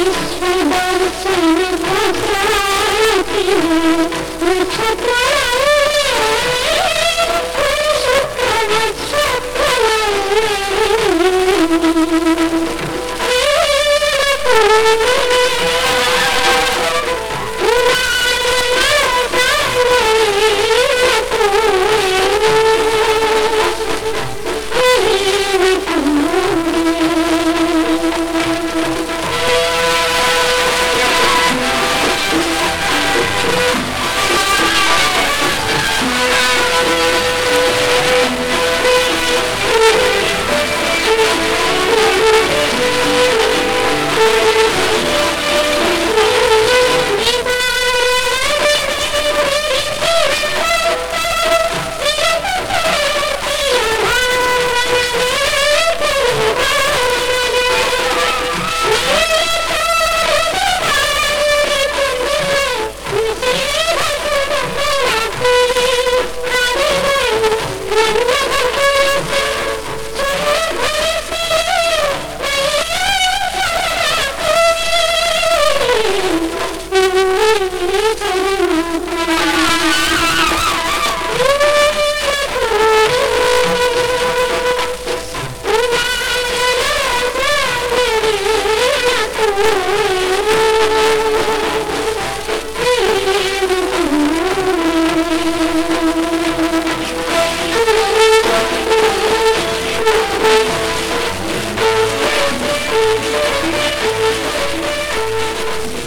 विश्व दर्शन Thank you.